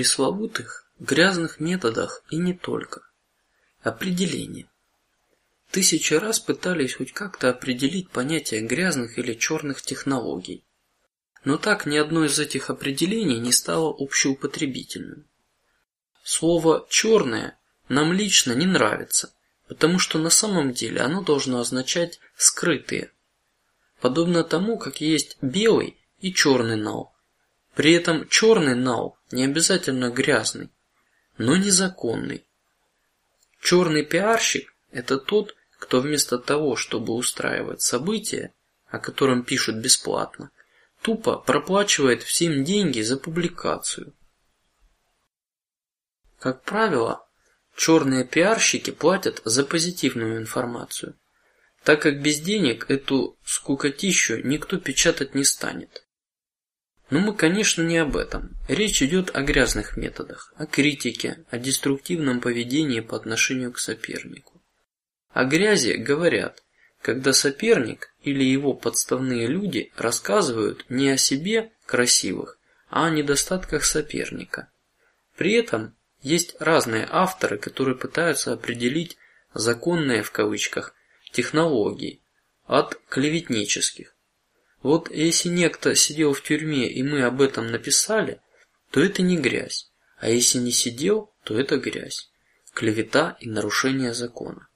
пресловутых грязных методах и не только. Определение. Тысячи раз пытались хоть как-то определить понятие грязных или черных технологий, но так ни одно из этих определений не стало общеупотребительным. Слово черное нам лично не нравится, потому что на самом деле оно должно означать скрытые, подобно тому, как есть белый и черный нал. При этом черный нал не обязательно грязный, но незаконный. Черный пиарщик – это тот, кто вместо того, чтобы устраивать события, о котором пишут бесплатно, тупо проплачивает всем деньги за публикацию. Как правило, черные пиарщики платят за позитивную информацию, так как без денег эту скукотищу никто печатать не станет. Но мы, конечно, не об этом. Речь идет о грязных методах, о критике, о деструктивном поведении по отношению к сопернику. О грязи говорят, когда соперник или его подставные люди рассказывают не о себе красивых, а о недостатках соперника. При этом есть разные авторы, которые пытаются определить законные в кавычках технологии от клеветнических. Вот если некто сидел в тюрьме и мы об этом написали, то это не грязь, а если не сидел, то это грязь, клевета и нарушение закона.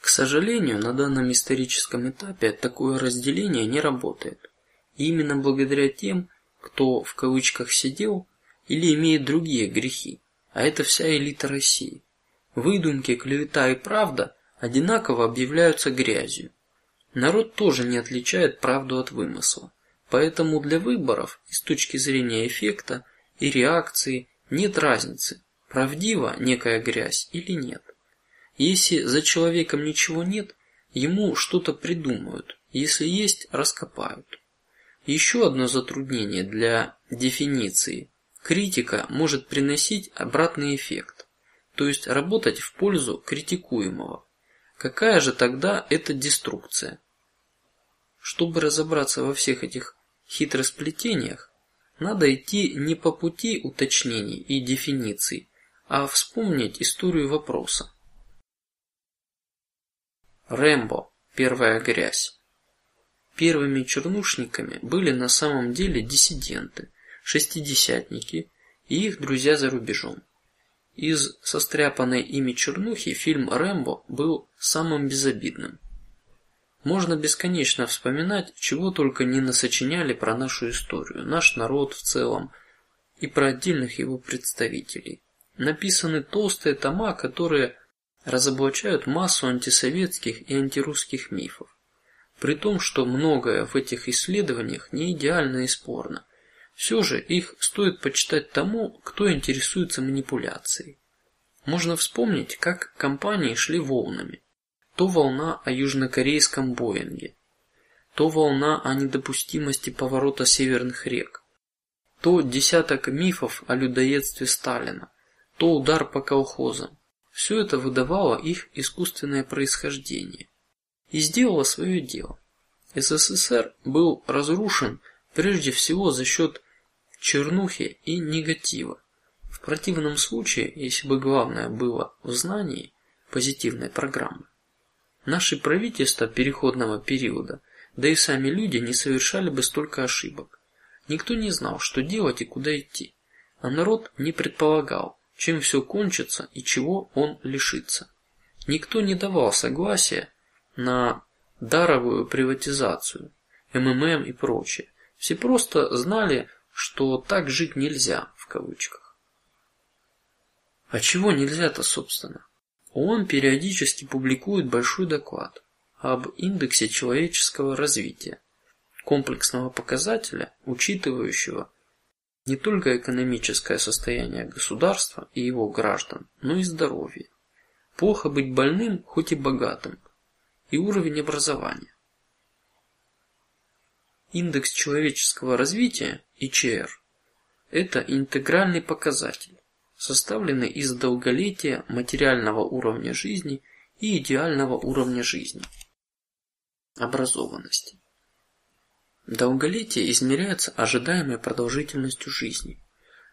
К сожалению, на данном историческом этапе такое разделение не работает. И именно благодаря тем, кто в кавычках сидел или имеет другие грехи, а это вся элита России. Выдумки, клевета и правда одинаково объявляются грязью. Народ тоже не отличает правду от вымысла, поэтому для выборов и с точки зрения эффекта и реакции нет разницы, правдива некая грязь или нет. Если за человеком ничего нет, ему что-то придумают, если есть, раскопают. Еще одно затруднение для дефиниции: критика может приносить обратный эффект, то есть работать в пользу критикуемого. Какая же тогда это деструкция? Чтобы разобраться во всех этих хитросплетениях, надо идти не по пути уточнений и дефиниций, а вспомнить историю вопроса. Рэмбо. Первая грязь. Первыми чернушниками были на самом деле диссиденты, шестидесятники и их друзья за рубежом. Из состряпанной ими чернухи фильм Рэмбо был самым безобидным. Можно бесконечно вспоминать, чего только не насочиняли про нашу историю, наш народ в целом и про отдельных его представителей. Написаны толстые тома, которые разоблачают массу антисоветских и антирусских мифов. При том, что многое в этих исследованиях не идеально и спорно, все же их стоит почитать тому, кто интересуется манипуляцией. Можно вспомнить, как компании шли волнами. То волна о южнокорейском Боинге, то волна о недопустимости поворота северных рек, то десяток мифов о людоедстве Сталина, то удар по колхозам. Все это выдавало их искусственное происхождение и сделало свое дело. СССР был разрушен прежде всего за счет чернухи и негатива. В противном случае, если бы главное было в знании позитивной программы, наши правительства переходного периода, да и сами люди не совершали бы столько ошибок. Никто не знал, что делать и куда идти, а народ не предполагал, чем все кончится и чего он лишится. Никто не давал согласия на даровую приватизацию, МММ и прочее. Все просто знали, что так жить нельзя в кавычках. А чего нельзя-то, собственно? ООН периодически публикует большой доклад об индексе человеческого развития, комплексного показателя, учитывающего не только экономическое состояние государства и его граждан, но и здоровье. Плохо быть больным, хоть и богатым, и уровень образования. Индекс человеческого развития (ИЧР) – это интегральный показатель, составленный из долголетия, материального уровня жизни и идеального уровня жизни, образованности. Долголетие измеряется ожидаемой продолжительностью жизни.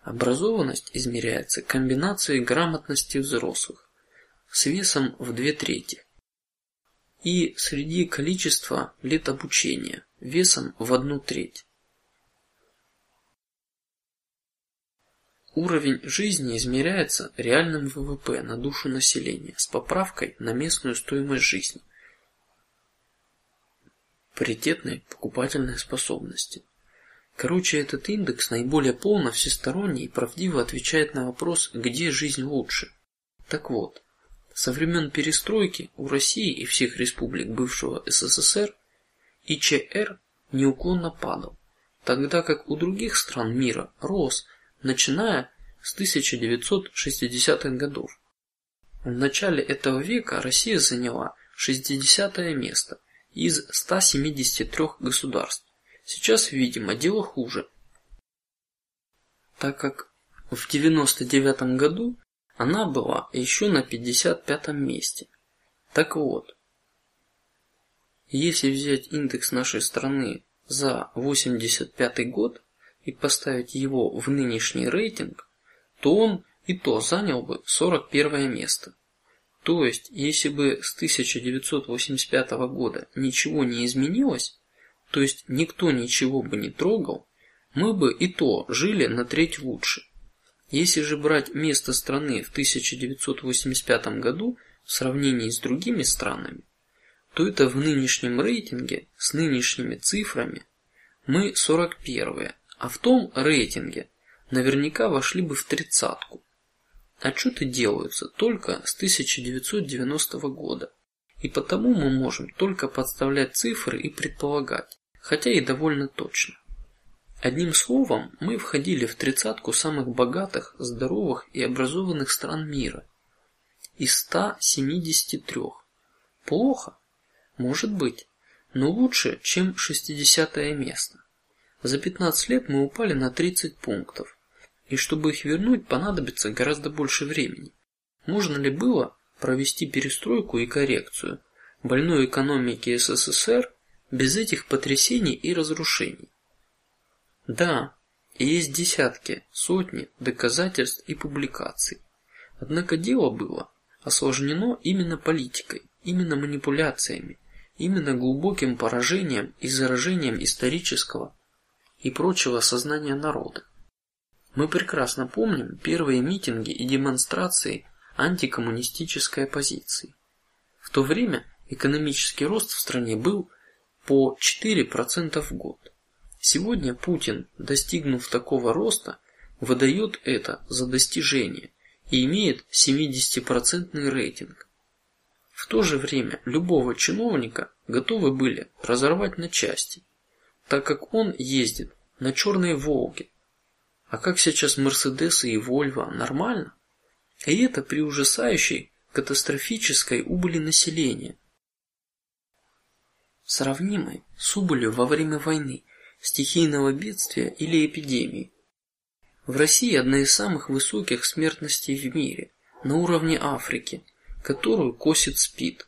Образованность измеряется комбинацией грамотности взрослых с весом в две трети и среди количества лет обучения весом в одну треть. Уровень жизни измеряется реальным ВВП на душу населения с поправкой на местную стоимость жизни, паритетной покупательной способности. Короче, этот индекс наиболее полно, всесторонний и правдиво отвечает на вопрос, где жизнь лучше. Так вот, со времен перестройки у России и всех республик бывшего СССР ИЧР неуклонно падал, тогда как у других стран мира рос начиная с 1960-х годов. В начале этого века Россия заняла 60 место из 173 государств. Сейчас, видимо, дело хуже, так как в 99 году она была еще на 55 месте. Так вот, если взять индекс нашей страны за 85 год, и поставить его в нынешний рейтинг, то он и то занял бы 41 место. То есть, если бы с 1985 года ничего не изменилось, то есть никто ничего бы не трогал, мы бы и то жили на треть лучше. Если же брать место страны в 1985 году в сравнении с другими странами, то это в нынешнем рейтинге с нынешними цифрами мы 41 а в том рейтинге наверняка вошли бы в тридцатку. Отчеты делаются только с 1990 года, и потому мы можем только подставлять цифры и предполагать, хотя и довольно точно. Одним словом, мы входили в тридцатку самых богатых, здоровых и образованных стран мира из 173. Плохо, может быть, но лучше, чем 60 место. За 15 лет мы упали на 30 пунктов, и чтобы их вернуть, понадобится гораздо больше времени. Можно ли было провести перестройку и коррекцию больной экономики СССР без этих потрясений и разрушений? Да, и есть десятки, сотни доказательств и публикаций. Однако дело было осложнено именно политикой, именно манипуляциями, именно глубоким поражением и заражением исторического и прочего сознания народа. Мы прекрасно помним первые митинги и демонстрации антикоммунистической оппозиции. В то время экономический рост в стране был по 4% в год. Сегодня Путин, достигнув такого роста, выдает это за достижение и имеет 70% рейтинг. В то же время любого чиновника готовы были разорвать на части так как он ездит на черной Волге. А как сейчас Мерседесы и Вольво нормально? И это при ужасающей катастрофической убыли населения, сравнимой с убылью во время войны, стихийного бедствия или эпидемии. В России одна из самых высоких смертностей в мире, на уровне Африки, которую косит СПИД.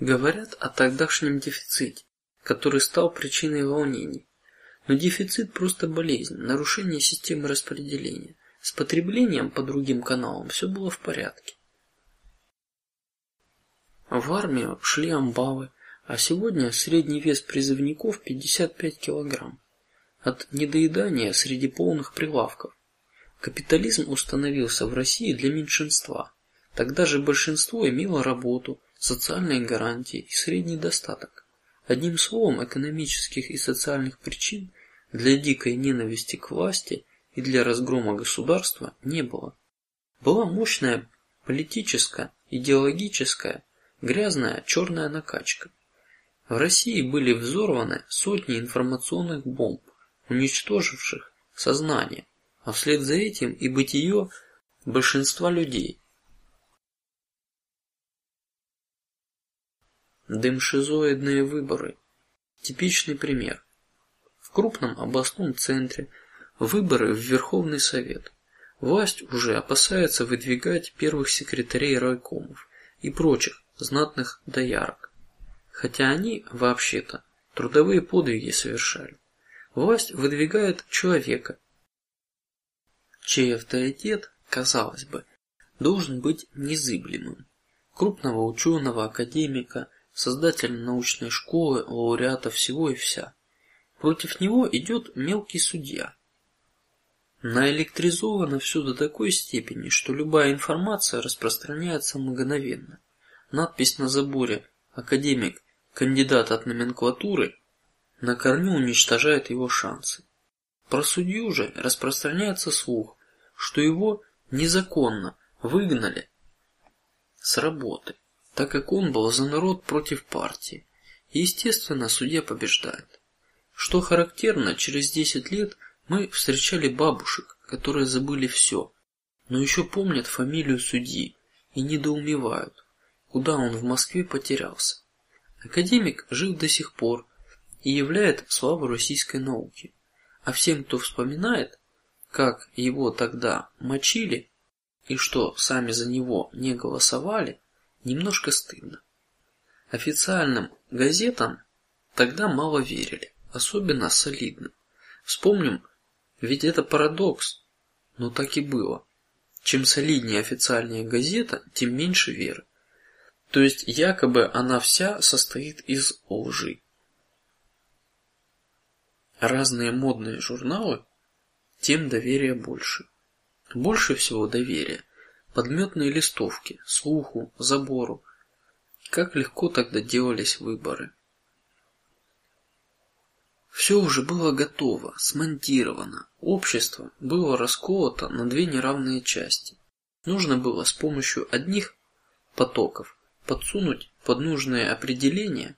Говорят о тогдашнем дефиците, который стал причиной волнений. Но дефицит просто болезнь, нарушение системы распределения. С потреблением по другим каналам все было в порядке. В армию шли амбалы, а сегодня средний вес призывников 55 килограмм. От недоедания среди полных прилавков. Капитализм установился в России для меньшинства. Тогда же большинство имело работу, социальные гарантии и средний достаток. Одним словом, экономических и социальных причин для дикой ненависти к власти и для разгрома государства не было. Была мощная политическая, идеологическая, грязная черная накачка. В России были взорваны сотни информационных бомб, уничтоживших сознание, а вслед за этим и бытие большинства людей. Демшизоидные выборы – типичный пример. В крупном областном центре выборы в Верховный Совет. Власть уже опасается выдвигать первых секретарей райкомов и прочих знатных доярок. хотя они вообще-то трудовые подвиги совершали. Власть выдвигает человека, чей авторитет, казалось бы, должен быть незыблемым, крупного ученого, академика, создателя научной школы, лауреата всего и вся. Против него идет мелкий судья. Наэлектризовано все до такой степени, что любая информация распространяется мгновенно. Надпись на заборе "Академик, кандидат от номенклатуры" на корню уничтожает его шансы. Про судью же распространяется слух, что его незаконно выгнали с работы, так как он был за народ против партии. Естественно, судья побеждает. Что характерно, через десять лет мы встречали бабушек, которые забыли все, но еще помнят фамилию судьи и недоумевают, куда он в Москве потерялся. Академик жив до сих пор и являет славу российской науки, а всем, кто вспоминает, как его тогда мочили и что сами за него не голосовали, немножко стыдно. Официальным газетам тогда мало верили, особенно солидным. Вспомним, ведь это парадокс, но так и было. Чем солиднее официальная газета, тем меньше веры. То есть якобы она вся состоит из лжи. Разные модные журналы, тем доверия больше. Больше всего доверия подметные листовки, слуху, забору. Как легко тогда делались выборы. Все уже было готово, смонтировано. Общество было расколото на две неравные части. Нужно было с помощью одних потоков подсунуть под нужное определение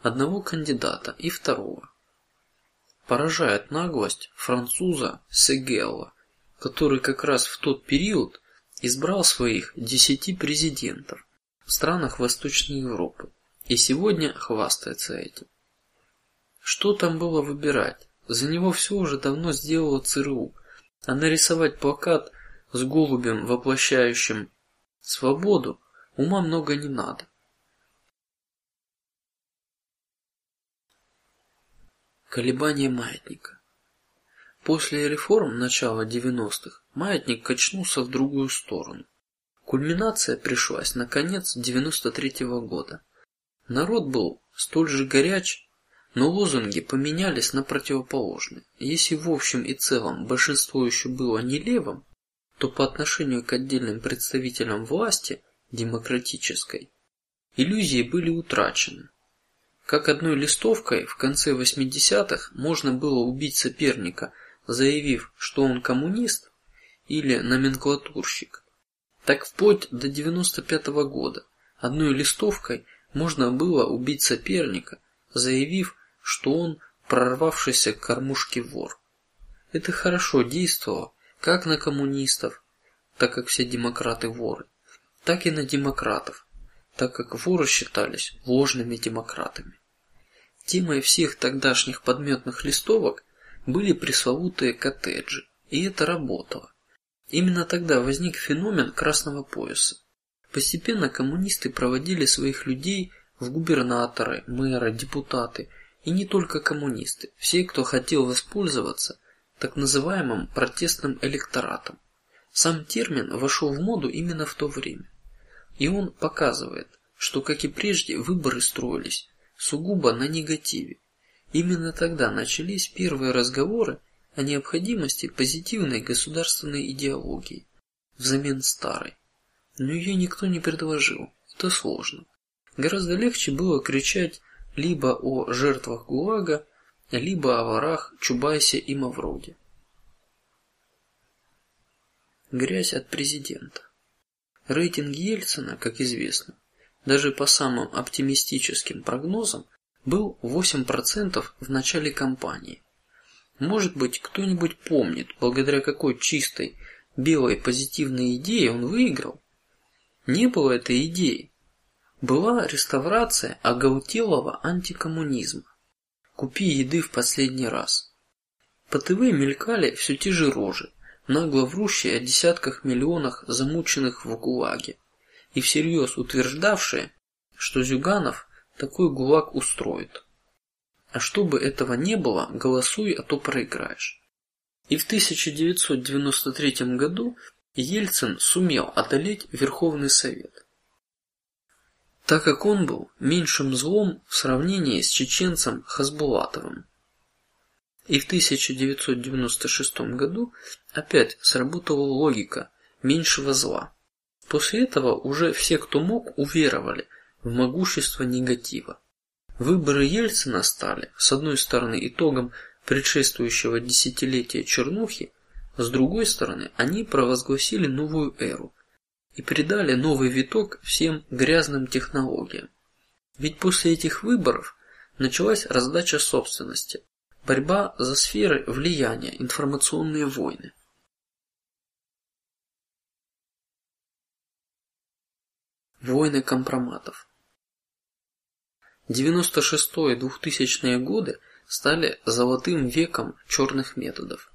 одного кандидата и второго. Поражает наглость француза Сегелла, который как раз в тот период избрал своих десяти президентов в странах Восточной Европы и сегодня хвастается этим. Что там было выбирать? За него все уже давно сделало ЦРУ, а нарисовать плакат с голубем, воплощающим свободу, ума много не надо. Колебания маятника. После реформ начала 90-х маятник качнулся в другую сторону. Кульминация пришлась на конец 93-го года. Народ был столь же горяч, но лозунги поменялись на противоположные. Если в общем и целом большинство еще было не левым, то по отношению к отдельным представителям власти демократической иллюзии были утрачены. Как одной листовкой в конце 80-х можно было убить соперника, заявив, что он коммунист или номенклатурщик, так вплоть до 95-го года одной листовкой можно было убить соперника, заявив, что он прорвавшийся к кормушке вор. Это хорошо действовало как на коммунистов, так как все демократы воры, так и на демократов, так как воры считались ложными демократами. Темой всех тогдашних подметных листовок были пресловутые коттеджи, и это работало. Именно тогда возник феномен красного пояса. Постепенно коммунисты проводили своих людей в губернаторы, мэры, депутаты и не только коммунисты, все, кто хотел воспользоваться так называемым протестным электоратом. Сам термин вошел в моду именно в то время, и он показывает, что, как и прежде, выборы строились сугубо на негативе. Именно тогда начались первые разговоры о необходимости позитивной государственной идеологии взамен старой, но ее никто не предложил. Это сложно. Гораздо легче было кричать либо о жертвах ГУЛАГа, либо о ворах Чубайсе и Мавроде. Грязь от президента. Рейтинг Ельцина, как известно, даже по самым оптимистическим прогнозам, был 8% в начале кампании. Может быть, кто-нибудь помнит, благодаря какой чистой белой позитивной идее он выиграл? Не было этой идеи была реставрация оголтелого антикоммунизма. Купи еды в последний раз. По ТВ мелькали все те же рожи, нагло врущие о десятках миллионах замученных в ГУЛАГе, и всерьез утверждавшие, что Зюганов такой гулаг устроит. А чтобы этого не было, голосуй, а то проиграешь. И в 1993 году Ельцин сумел одолеть Верховный Совет, так как он был меньшим злом в сравнении с чеченцем Хасбулатовым. И в 1996 году опять сработала логика меньшего зла. После этого уже все, кто мог, уверовали в могущество негатива. Выборы Ельцина стали, с одной стороны, итогом предшествующего десятилетия чернухи, с другой стороны, они провозгласили новую эру и придали новый виток всем грязным технологиям. Ведь после этих выборов началась раздача собственности, борьба за сферы влияния, информационные войны. Войны компроматов. 96-2000-е годы стали золотым веком черных методов.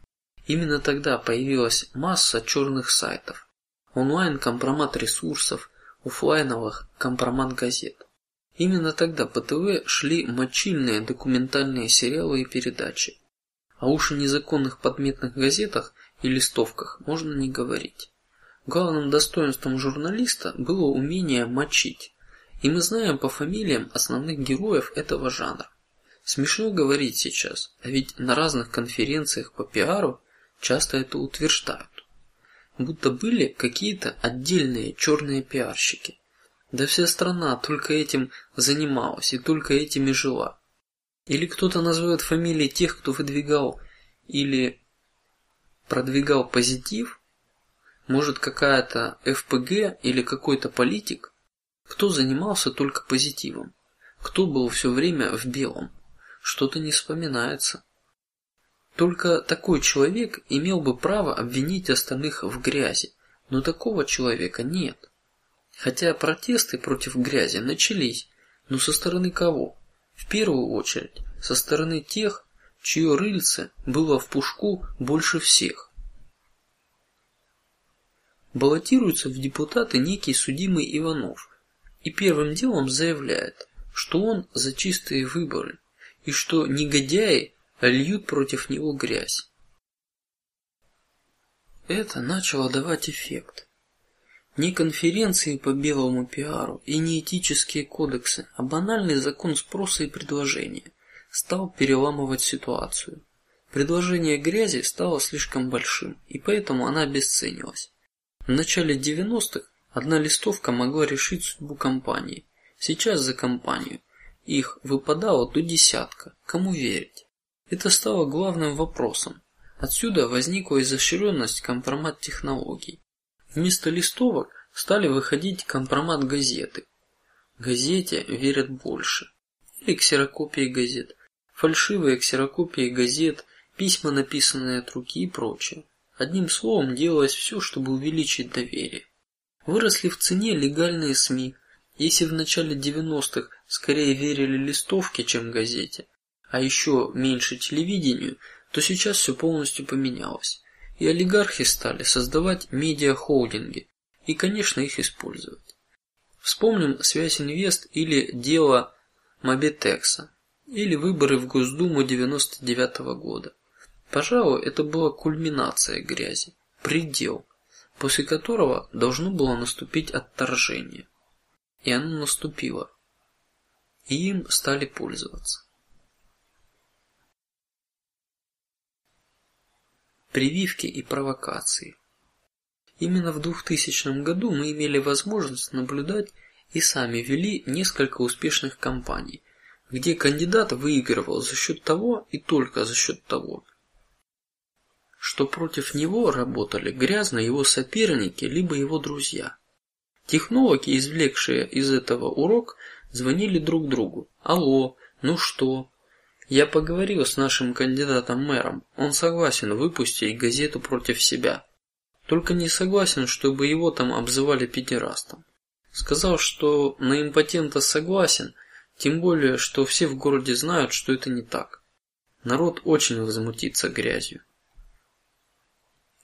Именно тогда появилась масса черных сайтов, онлайн компромат ресурсов, офлайновых компромат газет. Именно тогда по ТВ шли мочильные документальные сериалы и передачи, а уж о незаконных подметных газетах и листовках можно не говорить. Главным достоинством журналиста было умение мочить, и мы знаем по фамилиям основных героев этого жанра. Смешно говорить сейчас, а ведь на разных конференциях по пиару часто это утверждают, будто были какие-то отдельные черные пиарщики. Да вся страна только этим занималась и только этими жила. Или кто-то называет фамилии тех, кто выдвигал или продвигал позитив, может какая-то ФПГ или какой-то политик, кто занимался только позитивом, кто был все время в белом что-то не вспоминается. Только такой человек имел бы право обвинить остальных в грязи, но такого человека нет. Хотя протесты против грязи начались, но со стороны кого? В первую очередь со стороны тех, чье рыльце было в пушку больше всех. Баллотируется в депутаты некий судимый Иванов и первым делом заявляет, что он за чистые выборы и что негодяи льют против него грязь. Это начало давать эффект. Не конференции по белому пиару и не этические кодексы, а банальный закон спроса и предложения стал переламывать ситуацию. Предложение грязи стало слишком большим, и поэтому она обесценилась. В начале 90-х одна листовка могла решить судьбу компании. Сейчас за компанию их выпадало до десятка. Кому верить? Это стало главным вопросом. Отсюда возникла изощренность компромат технологий. Вместо листовок стали выходить компромат газеты. Газете верят больше. Или ксерокопии газет, фальшивые ксерокопии газет, письма, написанные от руки и прочее. Одним словом, делалось все, чтобы увеличить доверие. Выросли в цене легальные СМИ, если в начале 90-х скорее верили листовке, чем газете, а еще меньше телевидению, то сейчас все полностью поменялось, и олигархи стали создавать медиахолдинги и, конечно, их использовать. Вспомним связь Инвест или дело Мобитекса или выборы в Госдуму 99 -го года. Пожалуй, это была кульминация грязи, предел, после которого должно было наступить отторжение и оно наступило, и им стали пользоваться. Прививки и провокации. Именно в 2000 году мы имели возможность наблюдать и сами вели несколько успешных кампаний, где кандидат выигрывал за счет того и только за счет того, что против него работали грязно его соперники либо его друзья. Технологи, извлекшие из этого урок, звонили друг другу. Алло, ну что? Я поговорил с нашим кандидатом мэром. Он согласен выпустить газету против себя. Только не согласен, чтобы его там обзывали педерастом. Сказал, что на импотента согласен, тем более, что все в городе знают, что это не так. Народ очень возмутится грязью.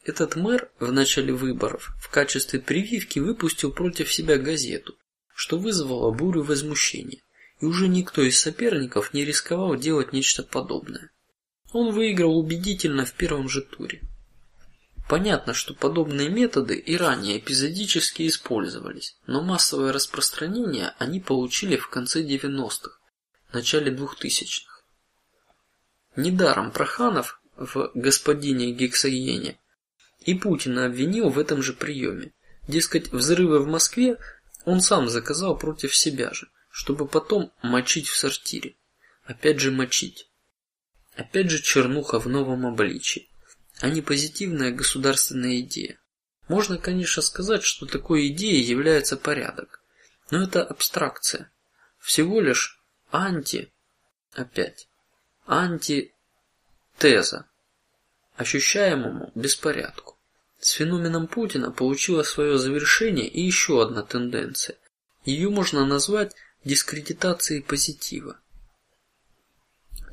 Этот мэр в начале выборов в качестве прививки выпустил против себя газету, что вызвало бурю возмущения, и уже никто из соперников не рисковал делать нечто подобное. Он выиграл убедительно в первом же туре. Понятно, что подобные методы и ранее эпизодически использовались, но массовое распространение они получили в конце 90-х, начале 2000-х. Недаром Проханов в господине Гексогене и Путина обвинил в этом же приеме. Дескать, взрывы в Москве он сам заказал против себя же, чтобы потом мочить в сортире. Опять же мочить. Опять же чернуха в новом обличии, а не позитивная государственная идея. Можно, конечно, сказать, что такой идеей является порядок, но это абстракция, всего лишь анти, опять антитеза ощущаемому беспорядку. С феноменом Путина получила свое завершение и еще одна тенденция. Ее можно назвать дискредитацией позитива.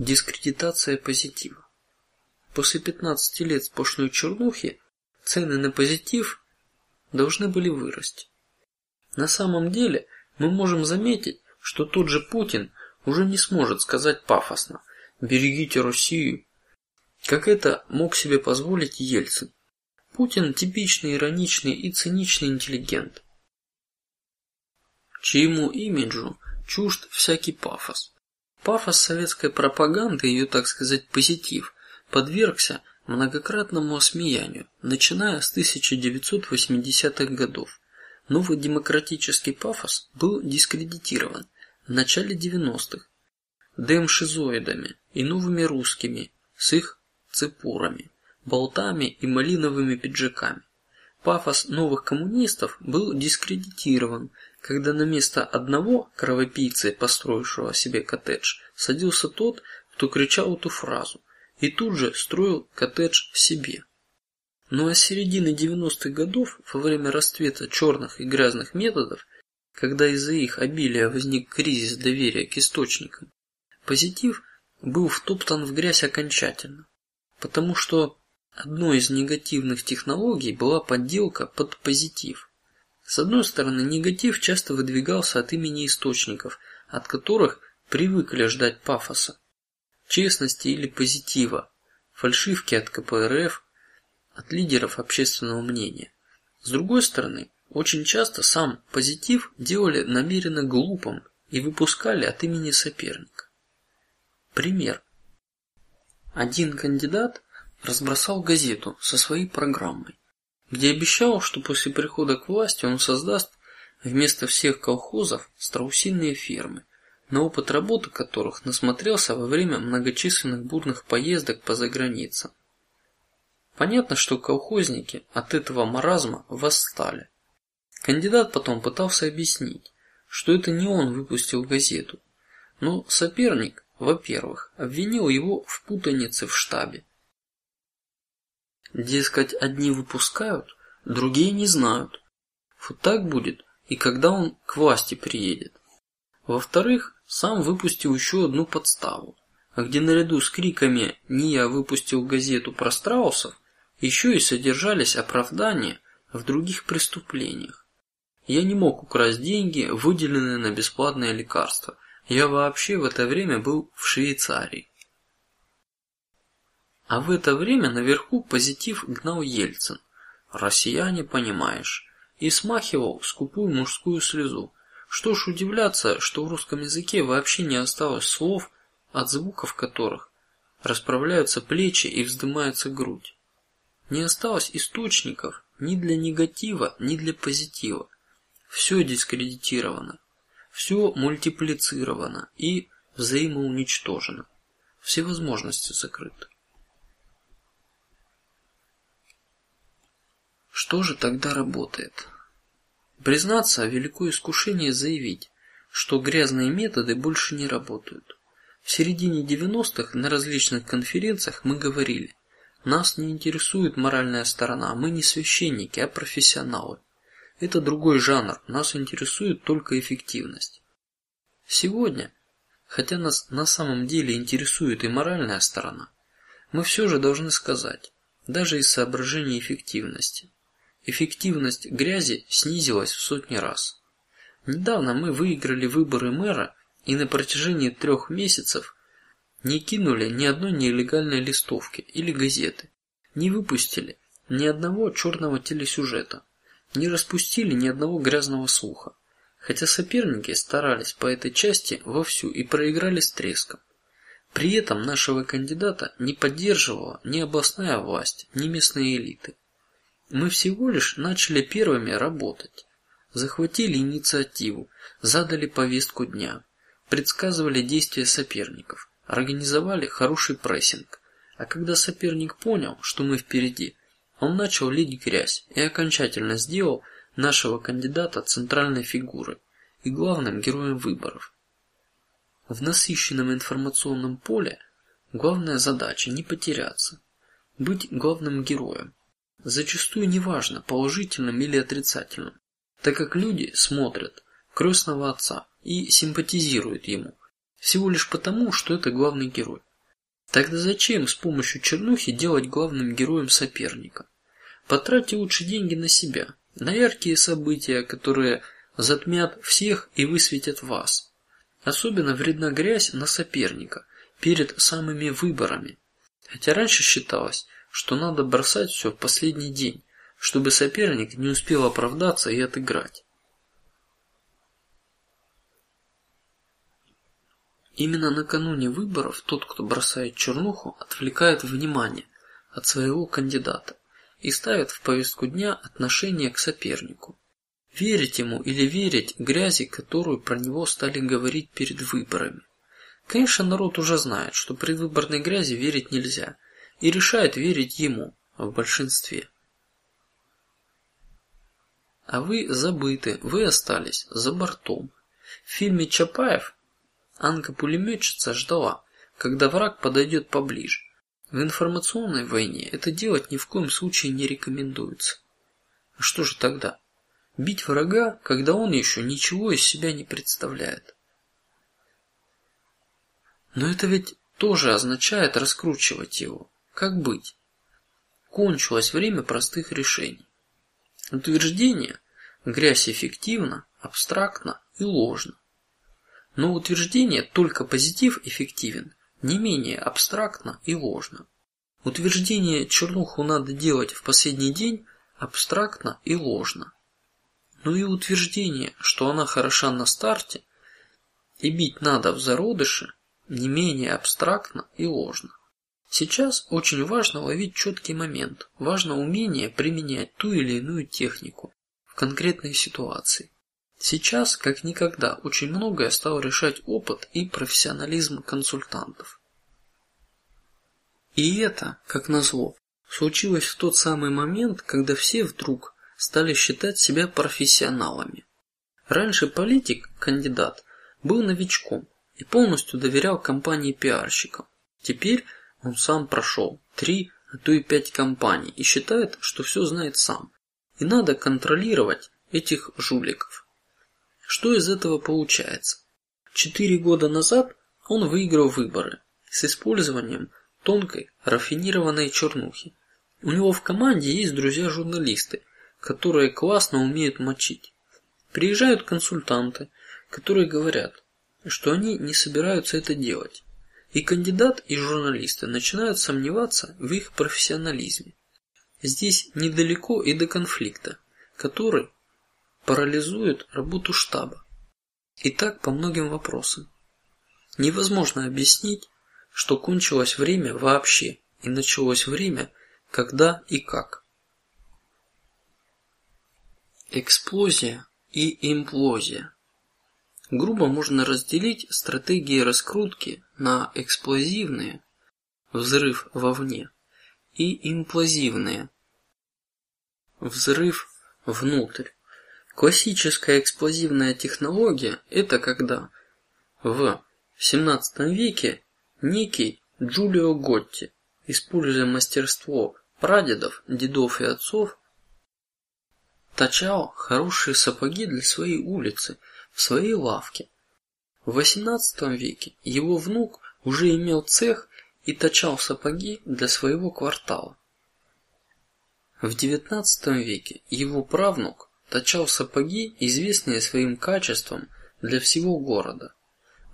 Дискредитация позитива. После 15 лет сплошной чернухи цены на позитив должны были вырасти. На самом деле мы можем заметить, что тот же Путин уже не сможет сказать пафосно: "Берегите Россию", как это мог себе позволить Ельцин. Путин типичный ироничный и циничный интеллигент, чьему имиджу чужд всякий пафос. Пафос советской пропаганды, ее, так сказать, позитив, подвергся многократному осмеянию, начиная с 1980-х годов. Новый демократический пафос был дискредитирован в начале 90-х демшизоидами и новыми русскими с их цепурами, болтами и малиновыми пиджаками. Пафос новых коммунистов был дискредитирован, когда на место одного кровопийцы, построившего себе коттедж, садился тот, кто кричал эту фразу, и тут же строил коттедж себе. Ну а с середины 90-х годов, во время расцвета черных и грязных методов, когда из-за их обилия возник кризис доверия к источникам, позитив был втоптан в грязь окончательно, потому что одной из негативных технологий была подделка под позитив. С одной стороны, негатив часто выдвигался от имени источников, от которых привыкли ждать пафоса, честности или позитива, фальшивки от КПРФ, от лидеров общественного мнения. С другой стороны, очень часто сам позитив делали намеренно глупым и выпускали от имени соперника. Пример: один кандидат разбросал газету со своей программой, где обещал, что после прихода к власти он создаст вместо всех колхозов страусиные фермы, на опыт работы которых насмотрелся во время многочисленных бурных поездок по заграницам. Понятно, что колхозники от этого маразма восстали. Кандидат потом пытался объяснить, что это не он выпустил газету, но соперник, во-первых, обвинил его в путанице в штабе, Дескать, одни выпускают, другие не знают. Вот так будет и когда он к власти приедет. Во-вторых, сам выпустил еще одну подставу, а где наряду с криками "не я выпустил газету про страусов" еще и содержались оправдания в других преступлениях. Я не мог украсть деньги, выделенные на бесплатное лекарство. Я вообще в это время был в Швейцарии. А в это время наверху позитив гнал Ельцин. Россияне, понимаешь, и смахивал скупую мужскую слезу. Что ж удивляться, что в русском языке вообще не осталось слов, от звуков которых расправляются плечи и вздымается грудь. Не осталось источников ни для негатива, ни для позитива. Все дискредитировано, все мультиплицировано и взаимоуничтожено. Все возможности закрыты. Что же тогда работает? Признаться, великое искушение заявить, что грязные методы больше не работают. В середине 90-х на различных конференциях мы говорили: нас не интересует моральная сторона, мы не священники, а профессионалы. Это другой жанр, нас интересует только эффективность. Сегодня, хотя нас на самом деле интересует и моральная сторона, мы все же должны сказать, даже из соображений эффективности, эффективность грязи снизилась в сотни раз. Недавно мы выиграли выборы мэра и на протяжении трех месяцев не кинули ни одной нелегальной листовки или газеты, не выпустили ни одного черного телесюжета, не распустили ни одного грязного слуха, хотя соперники старались по этой части вовсю и проиграли с треском. При этом нашего кандидата не поддерживала ни областная власть, ни местные элиты. Мы всего лишь начали первыми работать, захватили инициативу, задали повестку дня, предсказывали действия соперников, организовали хороший прессинг. А когда соперник понял, что мы впереди, он начал лить грязь и окончательно сделал нашего кандидата центральной фигурой и главным героем выборов. В насыщенном информационном поле главная задача не потеряться, быть главным героем. Зачастую неважно положительным или отрицательным, так как люди смотрят крестного отца и симпатизируют ему всего лишь потому, что это главный герой. Тогда зачем с помощью чернухи делать главным героем соперника? Потратьте лучше деньги на себя, на яркие события, которые затмят всех и высветят вас. Особенно вредна грязь на соперника перед самыми выборами. Хотя раньше считалось, что надо бросать все в последний день, чтобы соперник не успел оправдаться и отыграть. Именно накануне выборов тот, кто бросает чернуху, отвлекает внимание от своего кандидата и ставит в повестку дня отношение к сопернику. Верить ему или верить грязи, которую про него стали говорить перед выборами. Конечно, народ уже знает, что предвыборной грязи верить нельзя, и решает верить ему в большинстве. А вы забыты, вы остались за бортом. В фильме Чапаев Анка-пулеметчица ждала, когда враг подойдет поближе. В информационной войне это делать ни в коем случае не рекомендуется. А что же тогда? Бить врага, когда он еще ничего из себя не представляет. Но это ведь тоже означает раскручивать его. Как быть? Кончилось время простых решений. Утверждение грязь эффективно, абстрактно и ложно. Но утверждение только позитив эффективен не менее абстрактно и ложно. Утверждение чернуху надо делать в последний день абстрактно и ложно но и утверждение, что она хороша на старте и бить надо в зародыше, не менее абстрактно и ложно. Сейчас очень важно ловить четкий момент, важно умение применять ту или иную технику в конкретной ситуации. Сейчас, как никогда, очень многое стал решать опыт и профессионализм консультантов. И это, как назло, случилось в тот самый момент, когда все вдруг стали считать себя профессионалами. Раньше политик, кандидат, был новичком и полностью доверял компании пиарщикам. Теперь он сам прошел три, а то и пять компаний и считает, что все знает сам. И надо контролировать этих жуликов. Что из этого получается? Четыре года назад он выиграл выборы с использованием тонкой рафинированной чернухи. У него в команде есть друзья-журналисты, которые классно умеют мочить. Приезжают консультанты, которые говорят, что они не собираются это делать, и кандидат и журналисты начинают сомневаться в их профессионализме. Здесь недалеко и до конфликта, который парализует работу штаба. И так по многим вопросам. Невозможно объяснить, что кончилось время вообще и началось время, когда и как. Эксплозия и имплозия. Грубо можно разделить стратегии раскрутки на эксплозивные взрыв вовне и имплозивные взрыв внутрь. Классическая эксплозивная технология – это когда в XVII веке некий Джулио Готти, используя мастерство прадедов, дедов и отцов, точал хорошие сапоги для своей улицы в своей лавке. В XVIII веке его внук уже имел цех и точал сапоги для своего квартала. В XIX веке его правнук точал сапоги, известные своим качеством для всего города.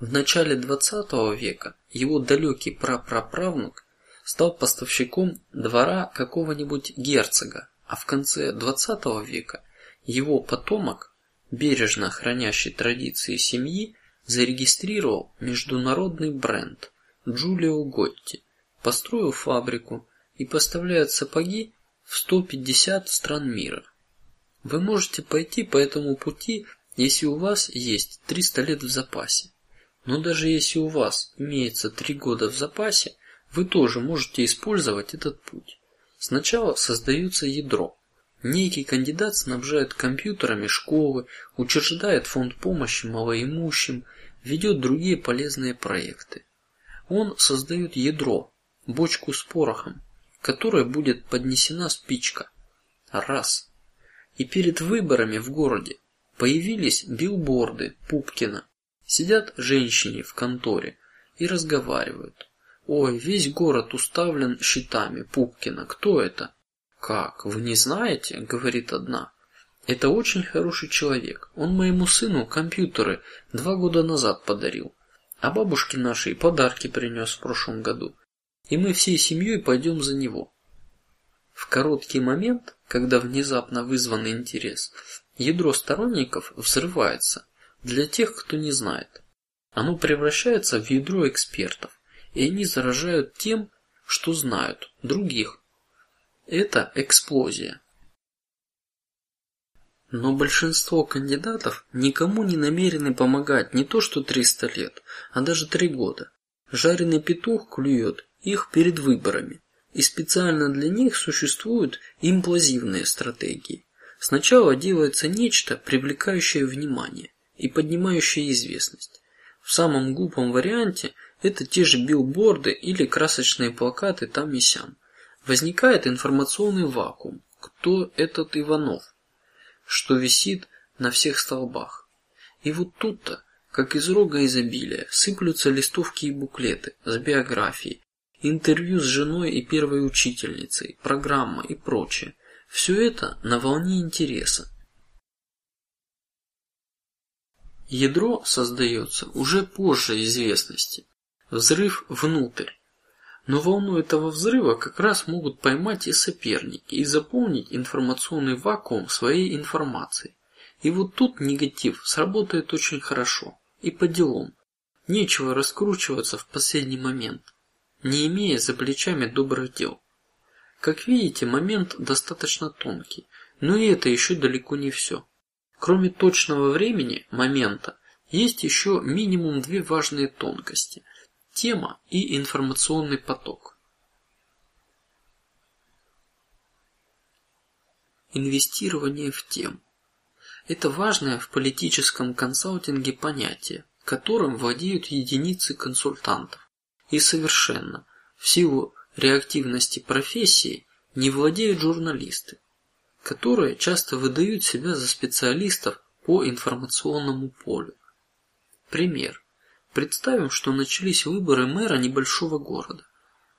В начале XX века его далекий прапраправнук стал поставщиком двора какого-нибудь герцога, а в конце XX века его потомок, бережно хранящий традиции семьи, зарегистрировал международный бренд Джулио Готти, построил фабрику и поставляет сапоги в 150 стран мира. Вы можете пойти по этому пути, если у вас есть 300 лет в запасе. Но даже если у вас имеется три года в запасе, вы тоже можете использовать этот путь. Сначала создается ядро. Некий кандидат снабжает компьютерами школы, учреждает фонд помощи малоимущим, ведет другие полезные проекты. Он создает ядро, бочку с порохом, которой будет поднесена спичка. Раз. И перед выборами в городе появились билборды Пупкина. Сидят женщины в конторе и разговаривают. Ой, весь город уставлен щитами Пупкина. Кто это? Как? Вы не знаете? говорит одна. Это очень хороший человек. Он моему сыну компьютеры два года назад подарил, а бабушке нашей подарки принес в прошлом году, и мы всей семьей пойдем за него. В короткий момент, когда внезапно вызванный интерес, ядро сторонников взрывается. Для тех, кто не знает, оно превращается в ядро экспертов, и они заражают тем, что знают других. Это эксплозия. Но большинство кандидатов никому не намерены помогать не то что 300 лет, а даже три года. Жареный петух клюет их перед выборами, и специально для них существуют имплозивные стратегии. Сначала делается нечто, привлекающее внимание и поднимающее известность. В самом глупом варианте это те же билборды или красочные плакаты там и сям. Возникает информационный вакуум. Кто этот Иванов? что висит на всех столбах. И вот тут-то, как из рога изобилия, сыплются листовки и буклеты с биографией, интервью с женой и первой учительницей, программа и прочее. Все это на волне интереса. Ядро создается уже позже известности. Взрыв внутрь. Но волну этого взрыва как раз могут поймать и соперники и заполнить информационный вакуум своей информацией. И вот тут негатив сработает очень хорошо и по делам. Нечего раскручиваться в последний момент, не имея за плечами добрых дел. Как видите, момент достаточно тонкий, но и это еще далеко не все. Кроме точного времени момента есть еще минимум две важные тонкости, Тема и информационный поток. Инвестирование в тему – это важное в политическом консалтинге понятие, которым владеют единицы консультантов, и совершенно в силу реактивности профессии не владеют журналисты, которые часто выдают себя за специалистов по информационному полю. Пример: Представим, что начались выборы мэра небольшого города.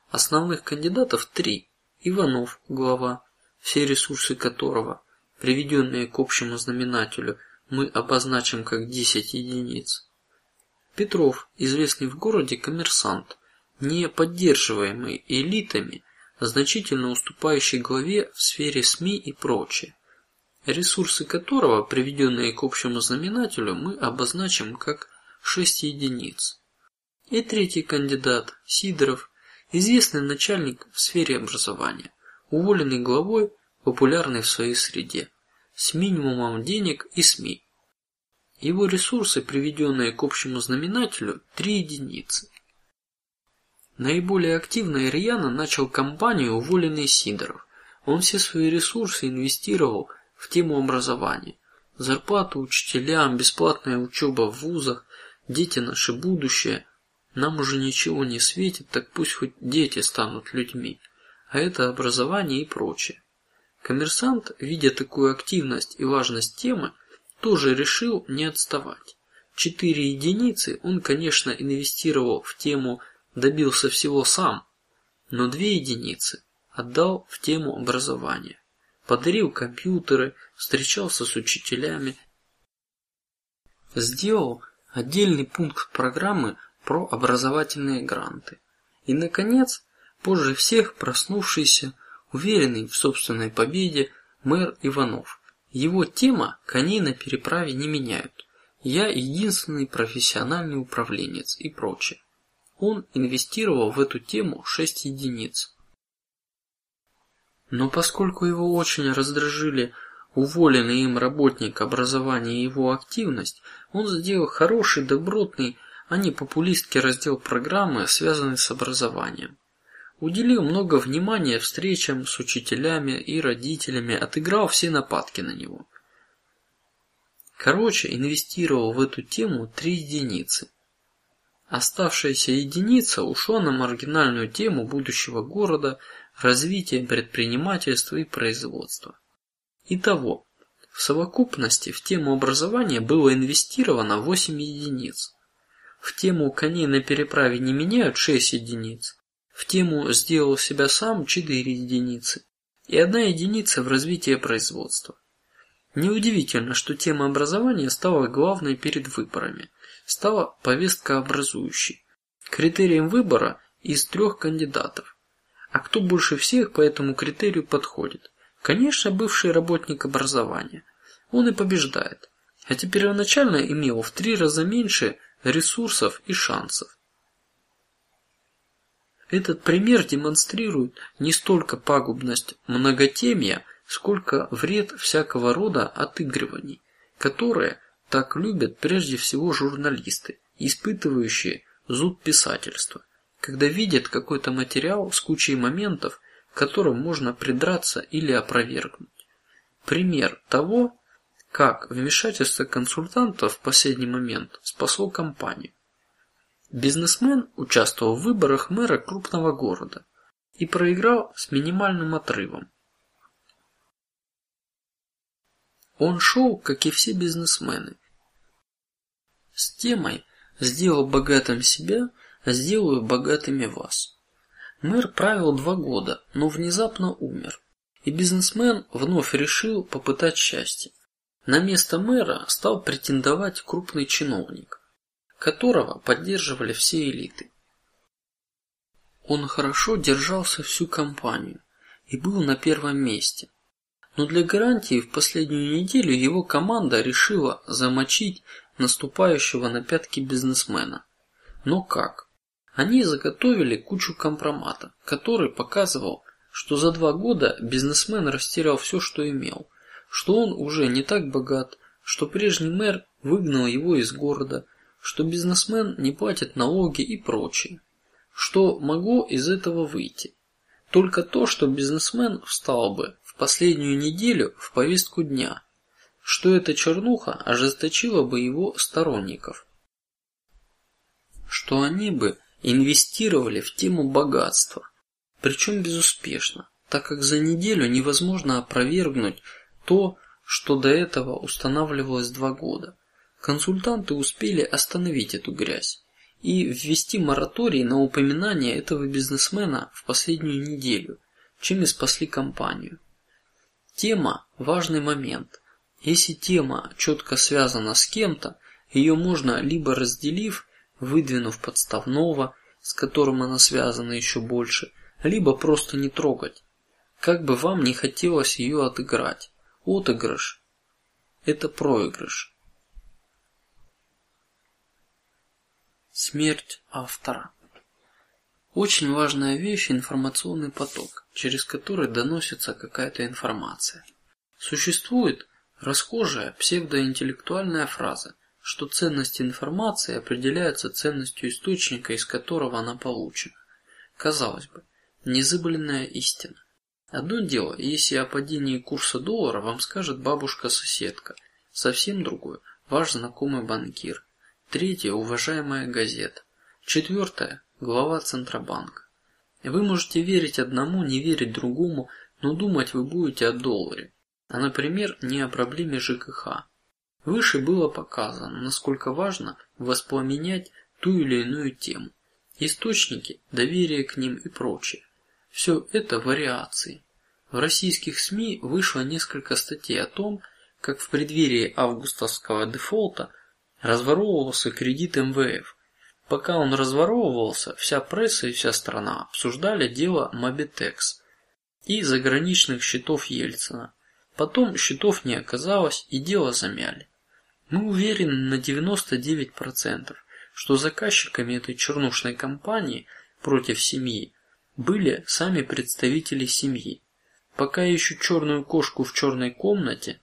Основных кандидатов три: Иванов, глава, все ресурсы которого, приведенные к общему знаменателю, мы обозначим как 10 единиц. Петров, известный в городе коммерсант, не поддерживаемый элитами, значительно уступающий главе в сфере СМИ и прочее, ресурсы которого, приведенные к общему знаменателю, мы обозначим как шесть единиц. И третий кандидат Сидоров, известный начальник в сфере образования, уволенный главой, популярный в своей среде, с минимумом денег и СМИ. Его ресурсы, приведенные к общему знаменателю, три единицы. Наиболее активно и рьяно начал кампанию уволенный Сидоров. Он все свои ресурсы инвестировал в тему образования: зарплату учителям, бесплатная учеба в вузах, Дети наше будущее. Нам уже ничего не светит, так пусть хоть дети станут людьми, а это образование и прочее. Коммерсант, видя такую активность и важность темы, тоже решил не отставать. Четыре единицы он, конечно, инвестировал в тему, добился всего сам, но две единицы отдал в тему образования, подарил компьютеры, встречался с учителями, сделал отдельный пункт программы про образовательные гранты и, наконец, позже всех проснувшийся, уверенный в собственной победе мэр Иванов. Его тема коней на переправе не меняют. Я единственный профессиональный управленец и прочее. Он инвестировал в эту тему шесть единиц. Но поскольку его очень раздражили уволенный им работник образования и его активность, он сделал хороший, добротный, а не популистский раздел программы, связанный с образованием. Уделил много внимания встречам с учителями и родителями, отыграл все нападки на него. Короче, инвестировал в эту тему три единицы. Оставшаяся единица ушла на маргинальную тему будущего города, развития предпринимательства и производства. Итого, в совокупности в тему образования было инвестировано 8 единиц. В тему коней на переправе не меняют 6 единиц. В тему сделал себя сам 4 единицы и одна единица в развитие производства. Неудивительно, что тема образования стала главной перед выборами, стала повестка образующей, критерием выбора из трех кандидатов. А кто больше всех по этому критерию подходит? Конечно, бывший работник образования. Он и побеждает, хотя первоначально имел в три раза меньше ресурсов и шансов. Этот пример демонстрирует не столько пагубность многотемья, сколько вред всякого рода отыгрываний, которые так любят прежде всего журналисты, испытывающие зуд писательства, когда видят какой-то материал с кучей моментов, к которым можно придраться или опровергнуть. Пример того, как вмешательство консультанта в последний момент спасло компанию. Бизнесмен участвовал в выборах мэра крупного города и проиграл с минимальным отрывом. Он шел, как и все бизнесмены, с темой «Сделал богатым себя, сделаю богатыми вас». Мэр правил два года, но внезапно умер, и бизнесмен вновь решил попытать счастье. На место мэра стал претендовать крупный чиновник, которого поддерживали все элиты. Он хорошо держался всю кампанию и был на первом месте, но для гарантии в последнюю неделю его команда решила замочить наступающего на пятки бизнесмена. Но как? Они заготовили кучу компромата, который показывал, что за два года бизнесмен растерял все, что имел, что он уже не так богат, что прежний мэр выгнал его из города, что бизнесмен не платит налоги и прочее. Что могло из этого выйти? Только то, что бизнесмен встал бы в последнюю неделю в повестку дня, что эта чернуха ожесточила бы его сторонников, что они бы инвестировали в тему богатства, причем безуспешно, так как за неделю невозможно опровергнуть то, что до этого устанавливалось два года. Консультанты успели остановить эту грязь и ввести мораторий на упоминание этого бизнесмена в последнюю неделю, чем и спасли компанию. Тема важный момент. Если тема четко связана с кем-то, ее можно либо разделив выдвинув подставного, с которым она связана еще больше, либо просто не трогать. Как бы вам не хотелось ее отыграть, отыгрыш – это проигрыш. Смерть автора. Очень важная вещь информационный поток, через который доносится какая-то информация. Существует расхожая псевдоинтеллектуальная фраза что ценность информации определяется ценностью источника, из которого она получена. Казалось бы, незыблемая истина. Одно дело, если о падении курса доллара вам скажет бабушка-соседка, совсем другое – ваш знакомый банкир. Третье – уважаемая газета. Четвертое – глава Центробанка. Вы можете верить одному, не верить другому, но думать вы будете о долларе, а, например, не о проблеме ЖКХ. Выше было показано, насколько важно воспламенять ту или иную тему, источники, доверие к ним и прочее. Все это вариации. В российских СМИ вышло несколько статей о том, как в преддверии августовского дефолта разворовывался кредит МВФ. Пока он разворовывался, вся пресса и вся страна обсуждали дело Мобитекс и заграничных счетов Ельцина. Потом счетов не оказалось и дело замяли. Мы уверены на 99 процентов, что заказчиками этой чернушной кампании против семьи были сами представители семьи. Пока я ищу черную кошку в черной комнате,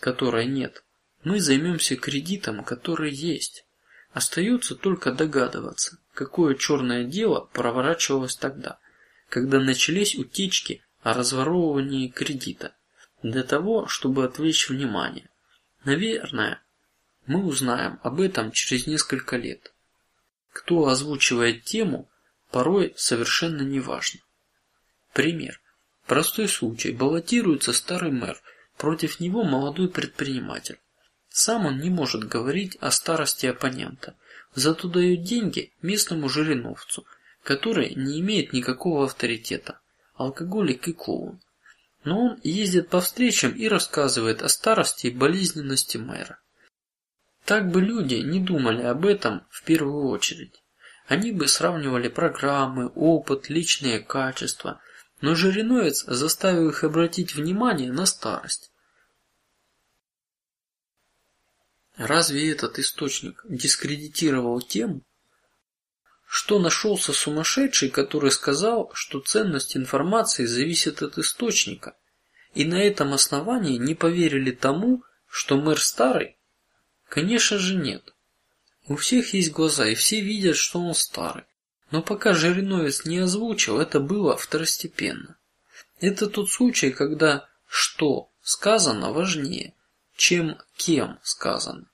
которой нет, мы займемся кредитом, который есть. Остается только догадываться, какое черное дело проворачивалось тогда, когда начались утечки о разворовывании кредита, для того, чтобы отвлечь внимание. Наверное, мы узнаем об этом через несколько лет. Кто озвучивает тему, порой совершенно неважно. Пример: простой случай: баллотируется старый мэр, против него молодой предприниматель. Сам он не может говорить о старости оппонента, зато дает деньги местному жириновцу, который не имеет никакого авторитета, алкоголик и клоун. Но он ездит по встречам и рассказывает о старости и болезненности мэра. Так бы люди не думали об этом в первую очередь. Они бы сравнивали программы, опыт, личные качества, но Жириновец заставил их обратить внимание на старость. Разве этот источник дискредитировал тему? Что нашелся сумасшедший, который сказал, что ценность информации зависит от источника, и на этом основании не поверили тому, что мэр старый? Конечно же нет. У всех есть глаза, и все видят, что он старый. Но пока Жириновец не озвучил, это было второстепенно. Это тот случай, когда что сказано важнее, чем кем сказано.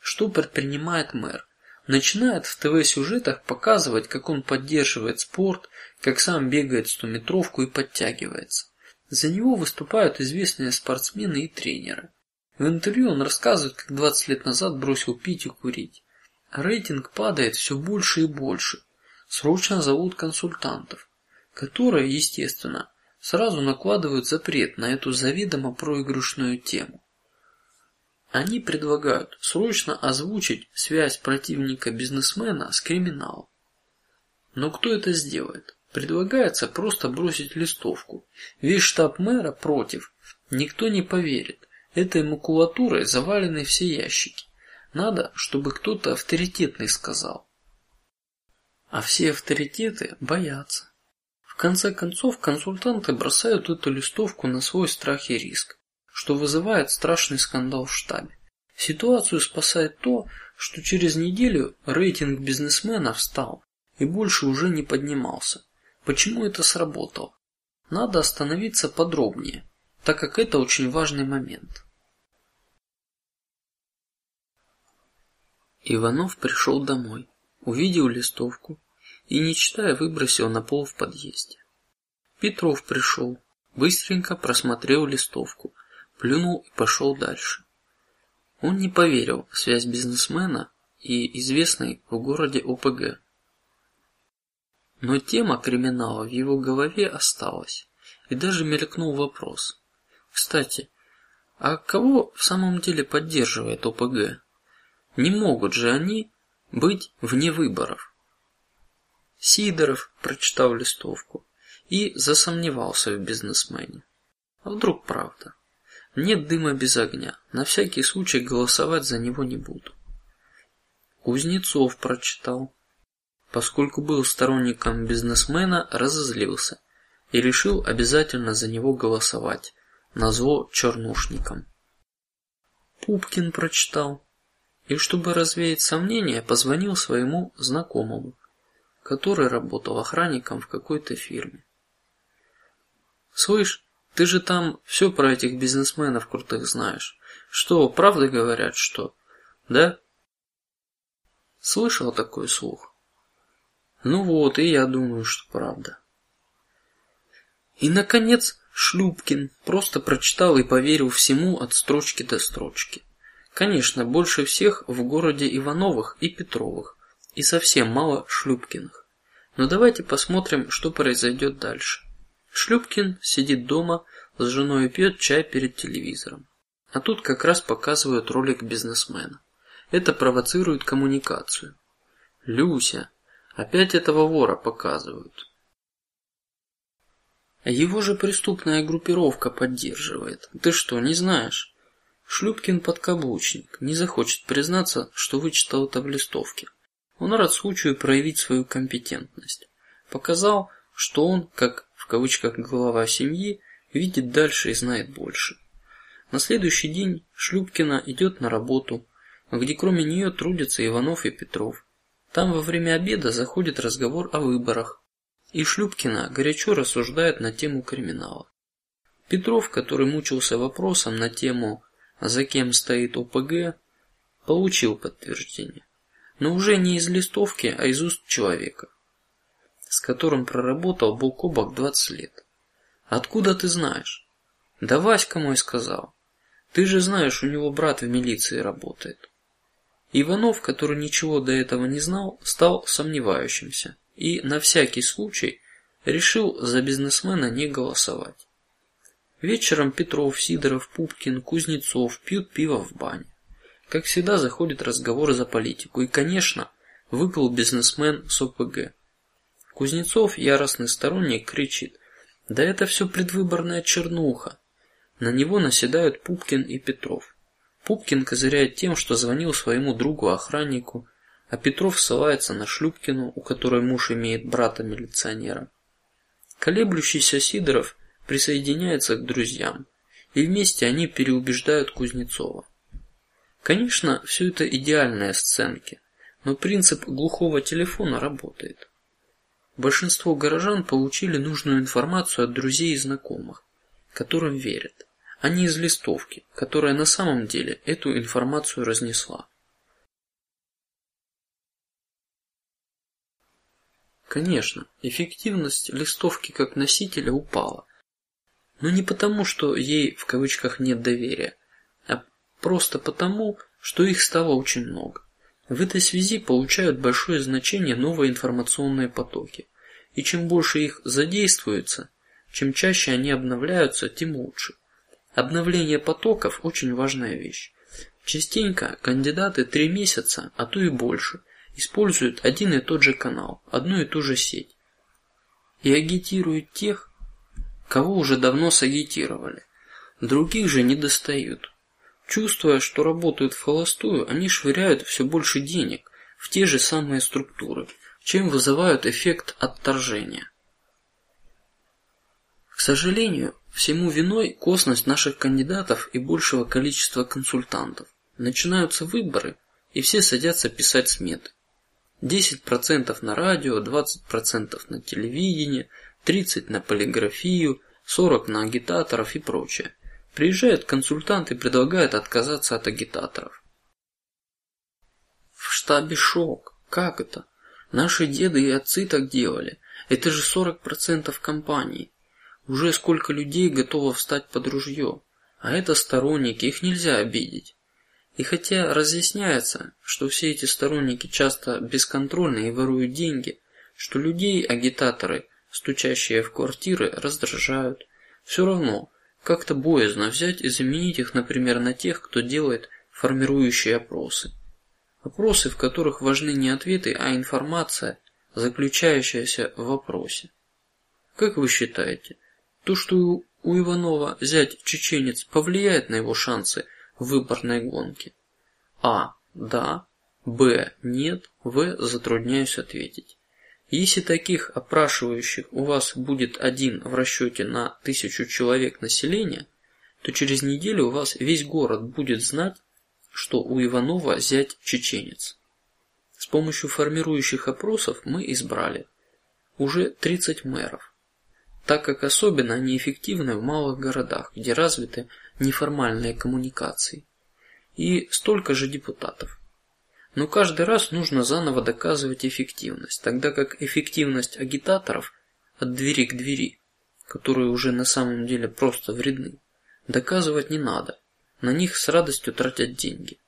Что предпринимает мэр? Начинает в ТВ-сюжетах показывать, как он поддерживает спорт, как сам бегает стометровку и подтягивается. За него выступают известные спортсмены и тренеры. В интервью он рассказывает, как 20 лет назад бросил пить и курить. Рейтинг падает все больше и больше. Срочно зовут консультантов, которые, естественно, сразу накладывают запрет на эту заведомо проигрышную тему. Они предлагают срочно озвучить связь противника бизнесмена с криминалом. Но кто это сделает? Предлагается просто бросить листовку. Весь штаб мэра против. Никто не поверит. Этой макулатурой завалены все ящики. Надо, чтобы кто-то авторитетный сказал. А все авторитеты боятся. В конце концов, консультанты бросают эту листовку на свой страх и риск, что вызывает страшный скандал в штабе. Ситуацию спасает то, что через неделю рейтинг бизнесмена встал и больше уже не поднимался. Почему это сработало? Надо остановиться подробнее так как это очень важный момент. Иванов пришел домой, увидел листовку и, не читая, выбросил на пол в подъезде. Петров пришел, быстренько просмотрел листовку, плюнул и пошел дальше. Он не поверил в связь бизнесмена и известной в городе ОПГ. Но тема криминала в его голове осталась, и даже мелькнул вопрос: кстати, а кого в самом деле поддерживает ОПГ? Не могут же они быть вне выборов. Сидоров прочитал листовку и засомневался в бизнесмене. А вдруг правда? Нет дыма без огня. На всякий случай голосовать за него не буду. Кузнецов прочитал, поскольку был сторонником бизнесмена, разозлился и решил обязательно за него голосовать, назло чернушникам. Пупкин прочитал и, чтобы развеять сомнения, позвонил своему знакомому, который работал охранником в какой-то фирме. Слышь, ты же там все про этих бизнесменов крутых знаешь. Что, правда говорят, что? Да? Слышал такой слух? Ну вот, и я думаю, что правда. И наконец Шлюпкин просто прочитал и поверил всему от строчки до строчки. Конечно, больше всех в городе Ивановых и Петровых, и совсем мало Шлюпкиных. Но давайте посмотрим, что произойдет дальше. Шлюпкин сидит дома с женой и пьет чай перед телевизором, а тут как раз показывают ролик бизнесмена. Это провоцирует коммуникацию. Люся, опять этого вора показывают. Его же преступная группировка поддерживает. Ты что, не знаешь? Шлюпкин подкаблучник не захочет признаться, что вычитал это в листовке. Он рад случаю проявить свою компетентность. Показал, что он, как кавычках глава семьи, видит дальше и знает больше. На следующий день Шлюпкина идет на работу, где кроме нее трудятся Иванов и Петров. Там во время обеда заходит разговор о выборах, и Шлюпкина горячо рассуждает на тему криминала. Петров, который мучился вопросом на тему, за кем стоит ОПГ, получил подтверждение, но уже не из листовки, а из уст человека, с которым проработал бок о бок двадцать лет. Откуда ты знаешь? Да Васька мой сказал. Ты же знаешь, у него брат в милиции работает. Иванов, который ничего до этого не знал, стал сомневающимся и на всякий случай решил за бизнесмена не голосовать. Вечером Петров, Сидоров, Пупкин, Кузнецов пьют пиво в бане. Как всегда заходит разговор за политику, и, конечно, выпил бизнесмен с ОПГ. Кузнецов, яростный сторонник, кричит: "Да это все предвыборная чернуха!" На него наседают Пупкин и Петров. Пупкин козыряет тем, что звонил своему другу-охраннику, а Петров ссылается на Шлюпкину, у которой муж имеет брата милиционера. Колеблющийся Сидоров присоединяется к друзьям, и вместе они переубеждают Кузнецова. Конечно, все это идеальные сценки, но принцип глухого телефона работает. Большинство горожан получили нужную информацию от друзей и знакомых, которым верят а не из листовки, которая на самом деле эту информацию разнесла. Конечно, эффективность листовки как носителя упала, но не потому, что ей в кавычках нет доверия, а просто потому, что их стало очень много. В этой связи получают большое значение новые информационные потоки, и чем больше их задействуется, чем чаще они обновляются, тем лучше. Обновление потоков очень важная вещь. Частенько кандидаты три месяца, а то и больше, используют один и тот же канал, одну и ту же сеть и агитируют тех, кого уже давно сагитировали. Других же не достают. Чувствуя, что работают в холостую, они швыряют все больше денег в те же самые структуры, чем вызывают эффект отторжения. К сожалению, Всему виной косность наших кандидатов и большего количества консультантов. Начинаются выборы, и все садятся писать сметы. 10% на радио, 20% на телевидение, 30 на полиграфию, 40 на агитаторов и прочее. Приезжает консультант и предлагает отказаться от агитаторов. В штабе шок. Как это? Наши деды и отцы так делали. Это же 40% компании. Уже сколько людей готово встать под ружье, а это сторонники, их нельзя обидеть. И хотя разъясняется, что все эти сторонники часто бесконтрольны и воруют деньги, что людей агитаторы, стучащие в квартиры, раздражают, все равно как-то боязно взять и заменить их, например, на тех, кто делает формирующие опросы, опросы, в которых важны не ответы, а информация, заключающаяся в вопросе. Как вы считаете, то, что у Иванова зять чеченец повлияет на его шансы в выборной гонке? А. Да. Б. Нет. В. Затрудняюсь ответить. Если таких опрашивающих у вас будет один в расчете на тысячу человек населения, то через неделю у вас весь город будет знать, что у Иванова зять чеченец. С помощью формирующих опросов мы избрали уже 30 мэров так как особенно они эффективны в малых городах, где развиты неформальные коммуникации, и столько же депутатов. Но каждый раз нужно заново доказывать эффективность, тогда как эффективность агитаторов от двери к двери, которые уже на самом деле просто вредны, доказывать не надо, на них с радостью тратят деньги.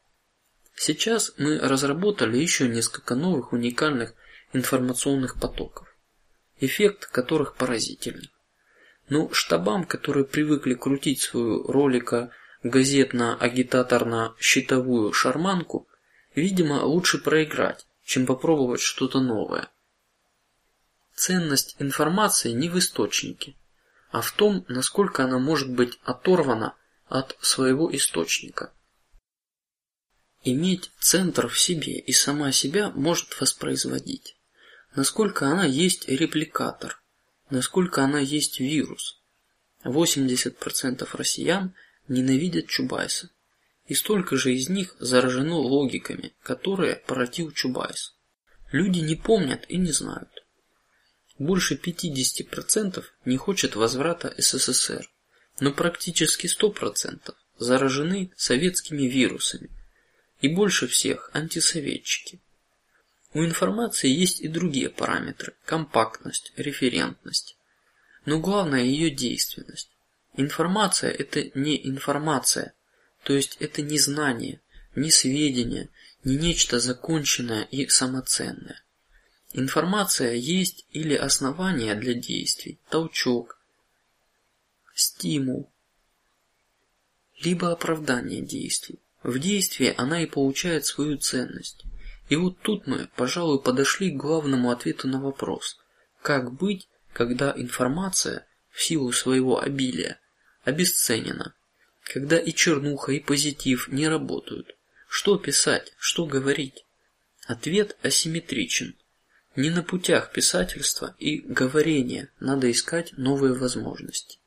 Сейчас мы разработали еще несколько новых уникальных информационных потоков эффект которых поразительный. Но штабам, которые привыкли крутить свою ролика газетно-агитаторно-щитовую шарманку, Видимо, лучше проиграть, чем попробовать что-то новое. Ценность информации не в источнике, а в том, насколько она может быть оторвана от своего источника. Иметь центр в себе и сама себя может воспроизводить. Насколько она есть репликатор, насколько она есть вирус. 80% россиян ненавидят Чубайса, и столько же из них заражено логиками, которые породил Чубайс. Люди не помнят и не знают. Больше 50% не хочет возврата СССР, но практически 100% заражены советскими вирусами, и больше всех антисоветчики. У информации есть и другие параметры: компактность, референтность, но главное ее действенность. Информация – это не информация, то есть это не знание, не сведения, не нечто законченное и самоценное. Информация есть или основание для действий, толчок, стимул, либо оправдание действий. В действии она и получает свою ценность. И вот тут мы, пожалуй, подошли к главному ответу на вопрос: как быть, когда информация в силу своего обилия обесценена, когда и чернуха, и позитив не работают. Что писать, что говорить? Ответ асимметричен. Не на путях писательства и говорения надо искать новые возможности.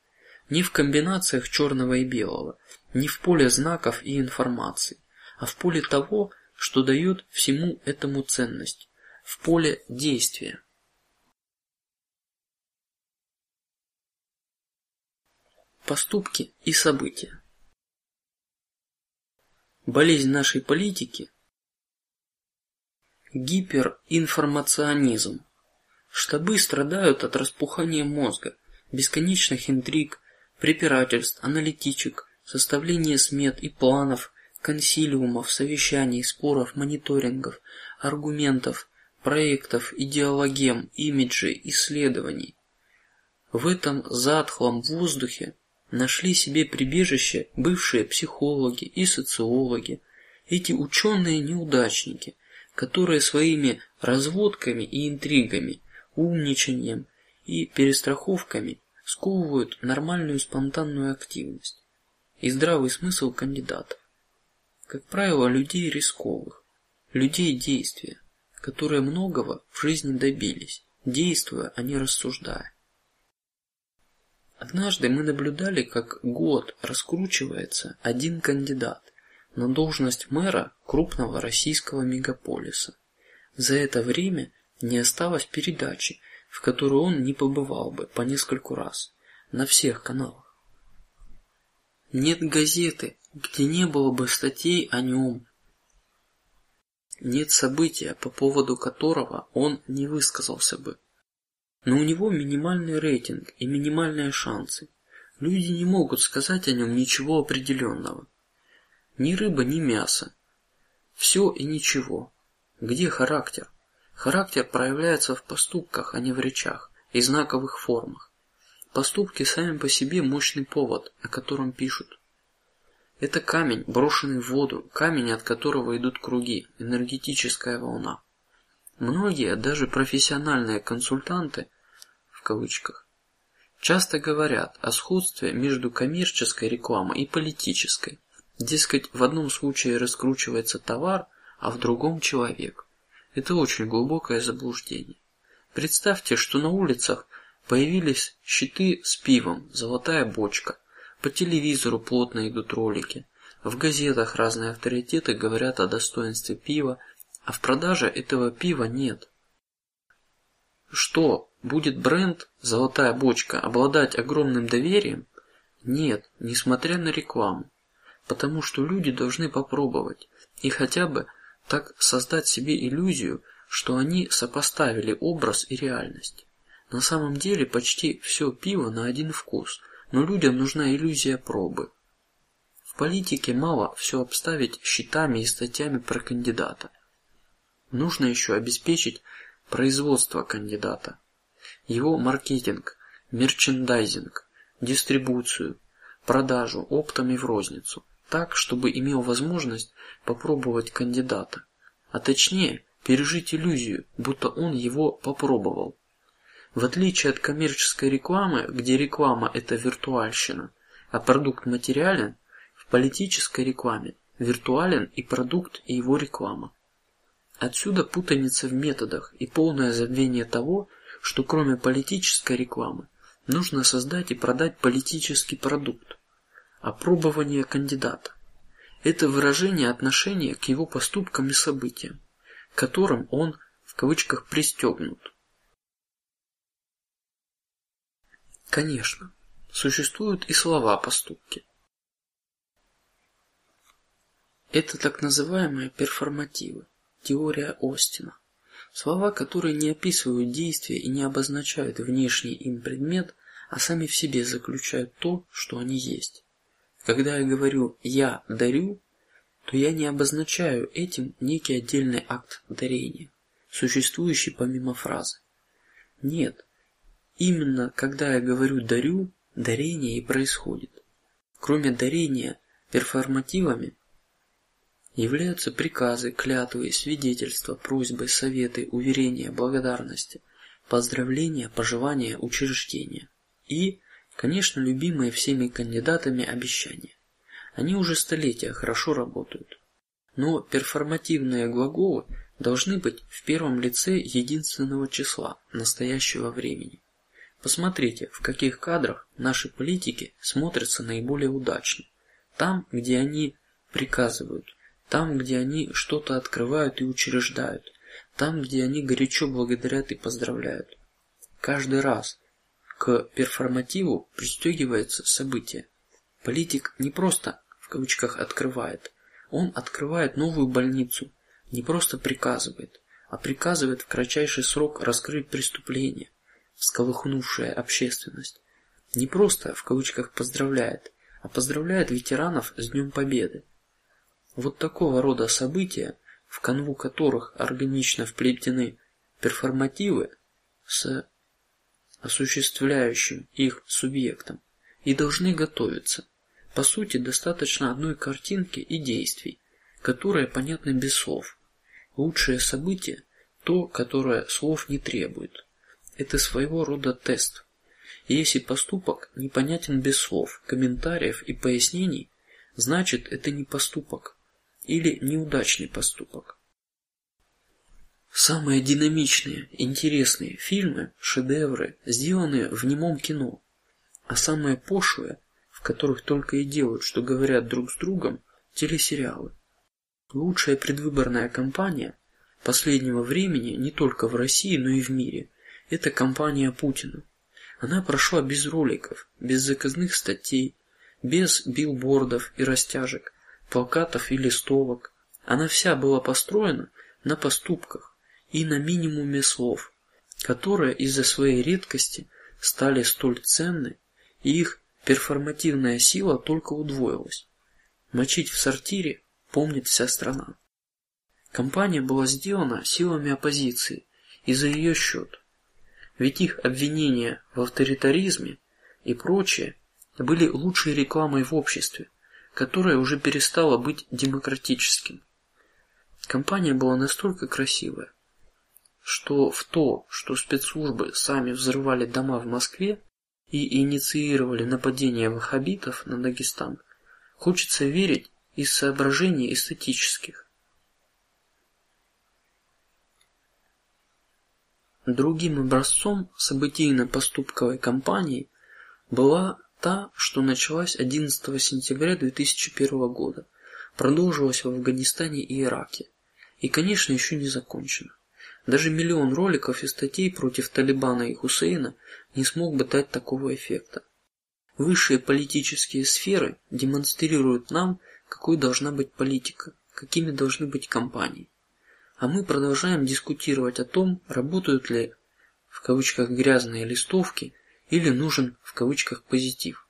Не в комбинациях черного и белого, не в поле знаков и информации, а в поле того, что дает всему этому ценность, в поле действия. Поступки и события. Болезнь нашей политики гиперинформационизм. Штабы страдают от распухания мозга, бесконечных интриг, препирательств, аналитичек, составления смет и планов, консилиумов, совещаний, споров, мониторингов, аргументов, проектов, идеологем, имиджей, исследований. В этом затхлом воздухе нашли себе прибежище бывшие психологи и социологи, эти ученые неудачники, которые своими разводками и интригами, умничанием и перестраховками сковывают нормальную спонтанную активность и здравый смысл кандидатов. Как правило, людей рисковых, людей действия, которые многого в жизни добились, действуя, а не рассуждая. Однажды мы наблюдали, как год раскручивается один кандидат на должность мэра крупного российского мегаполиса. За это время не осталось передачи, в которой он не побывал бы по нескольку раз на всех каналах. Нет газеты, где не было бы статей о нем. Нет события, по поводу которого он не высказался бы. Но у него минимальный рейтинг и минимальные шансы. Люди не могут сказать о нем ничего определенного. Ни рыба, ни мясо. Все и ничего. Где характер? Характер проявляется в поступках, а не в речах и знаковых формах. Поступки сами по себе мощный повод, о котором пишут. Это камень, брошенный в воду, камень, от которого идут круги, энергетическая волна. Многие, даже профессиональные консультанты, кавычках, часто говорят о сходстве между коммерческой рекламой и политической. Дескать, в одном случае раскручивается товар, а в другом человек. Это очень глубокое заблуждение. Представьте, что на улицах появились щиты с пивом, золотая бочка. По телевизору плотно идут ролики. В газетах разные авторитеты говорят о достоинстве пива, а в продаже этого пива нет. Что будет бренд "Золотая бочка" обладать огромным доверием? Нет, несмотря на рекламу потому что люди должны попробовать и хотя бы так создать себе иллюзию, что они сопоставили образ и реальность. На самом деле почти все пиво на один вкус, но людям нужна иллюзия пробы. В политике мало все обставить счетами и статьями про кандидата. Нужно еще обеспечить производство кандидата, его маркетинг, мерчендайзинг, дистрибуцию, продажу оптом и в розницу так, чтобы имел возможность попробовать кандидата, а точнее пережить иллюзию, будто он его попробовал. В отличие от коммерческой рекламы, где реклама это виртуальщина, а продукт материален, в политической рекламе виртуален и продукт и его реклама. Отсюда путаница в методах и полное забвение того, что кроме политической рекламы нужно создать и продать политический продукт, опробование кандидата. Это выражение отношения к его поступкам и событиям, которым он в кавычках пристегнут. Конечно, существуют и слова поступки. Это так называемые перформативы, теория Остина. Слова, которые не описывают действия и не обозначают внешний им предмет, а сами в себе заключают то, что они есть. Когда я говорю «я дарю», то я не обозначаю этим некий отдельный акт дарения, существующий помимо фразы. Нет, именно когда я говорю дарю, дарение и происходит. Кроме дарения перформативами являются приказы, клятвы, свидетельства, просьбы, советы, уверения, благодарности, поздравления, пожелания, учреждения и, конечно, любимые всеми кандидатами обещания. Они уже столетия хорошо работают, но перформативные глаголы должны быть в первом лице единственного числа настоящего времени. Посмотрите, в каких кадрах наши политики смотрятся наиболее удачно. Там, где они приказывают, там, где они что-то открывают и учреждают, там, где они горячо благодарят и поздравляют. Каждый раз к перформативу пристегивается событие. Политик не просто в кавычках открывает, он открывает новую больницу, не просто приказывает, а приказывает в кратчайший срок раскрыть преступление, всколыхнувшее общественность. Не просто в кавычках поздравляет, а поздравляет ветеранов с Днем Победы. Вот такого рода события, в канву которых органично вплетены перформативы с осуществляющим их субъектом, и должны готовиться. По сути, достаточно одной картинки и действий, которые понятны без слов. Лучшее событие то, которое слов не требует. Это своего рода тест. И если поступок непонятен без слов, комментариев и пояснений, значит это не поступок, или неудачный поступок. Самые динамичные, интересные фильмы, шедевры, сделаны в немом кино, а самые пошлые, в которых только и делают, что говорят друг с другом, телесериалы. Лучшая предвыборная кампания последнего времени не только в России, но и в мире – это кампания Путина. Она прошла без роликов, без заказных статей, без билбордов и растяжек, плакатов и листовок. Она вся была построена на поступках и на минимуме слов, которые из-за своей редкости стали столь ценны, и их перформативная сила только удвоилась. Мочить в сортире помнит вся страна. Компания была сделана силами оппозиции и за ее счет, ведь их обвинения в авторитаризме и прочее были лучшей рекламой в обществе, которое уже перестало быть демократическим. Компания была настолько красивая, что в то, что спецслужбы сами взрывали дома в Москве и инициировали нападение ваххабитов на Дагестан, хочется верить из соображений эстетических. Другим образцом событийно-поступковой кампании была та, что началась 11 сентября 2001 года, продолжилась в Афганистане и Ираке, и, конечно, еще не закончена. Даже миллион роликов и статей против Талибана и Хусейна не смог бы дать такого эффекта. Высшие политические сферы демонстрируют нам, какой должна быть политика, какими должны быть кампании, а мы продолжаем дискутировать о том, работают ли в кавычках грязные листовки или нужен в кавычках позитив.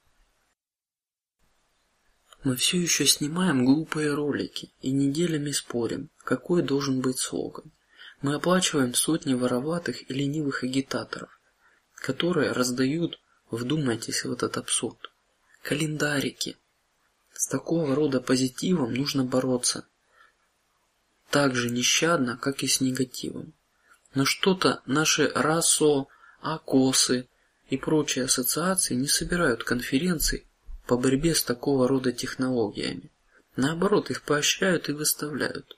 Мы все еще снимаем глупые ролики и неделями спорим, какой должен быть слоган. Мы оплачиваем сотни вороватых и ленивых агитаторов, которые раздают, вдумайтесь в этот абсурд, календарики. С такого рода позитивом нужно бороться. так же нещадно, как и с негативом. Но что-то наши расо, акосы и прочие ассоциации не собирают конференций по борьбе с такого рода технологиями. Наоборот, их поощряют и выставляют.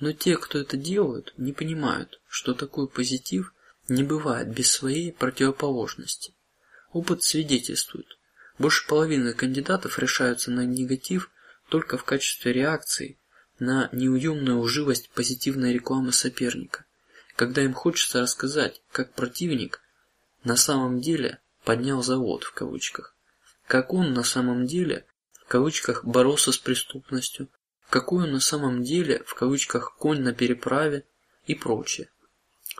Но те, кто это делают, не понимают, что такой позитив не бывает без своей противоположности. Опыт свидетельствует, больше половины кандидатов решаются на негатив только в качестве реакции на неуемную живость позитивной рекламы соперника, когда им хочется рассказать, как противник на самом деле поднял завод в кавычках, как он на самом деле в кавычках боролся с преступностью, он на самом деле в кавычках конь на переправе и прочее.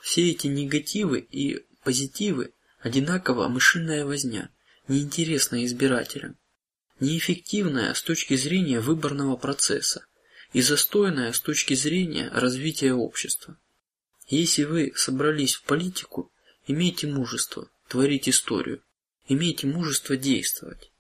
Все эти негативы и позитивы одинаково мышиная возня, неинтересная избирателям, неэффективная с точки зрения выборного процесса и застойная с точки зрения развития общества. Если вы собрались в политику, имейте мужество творить историю, имейте мужество действовать.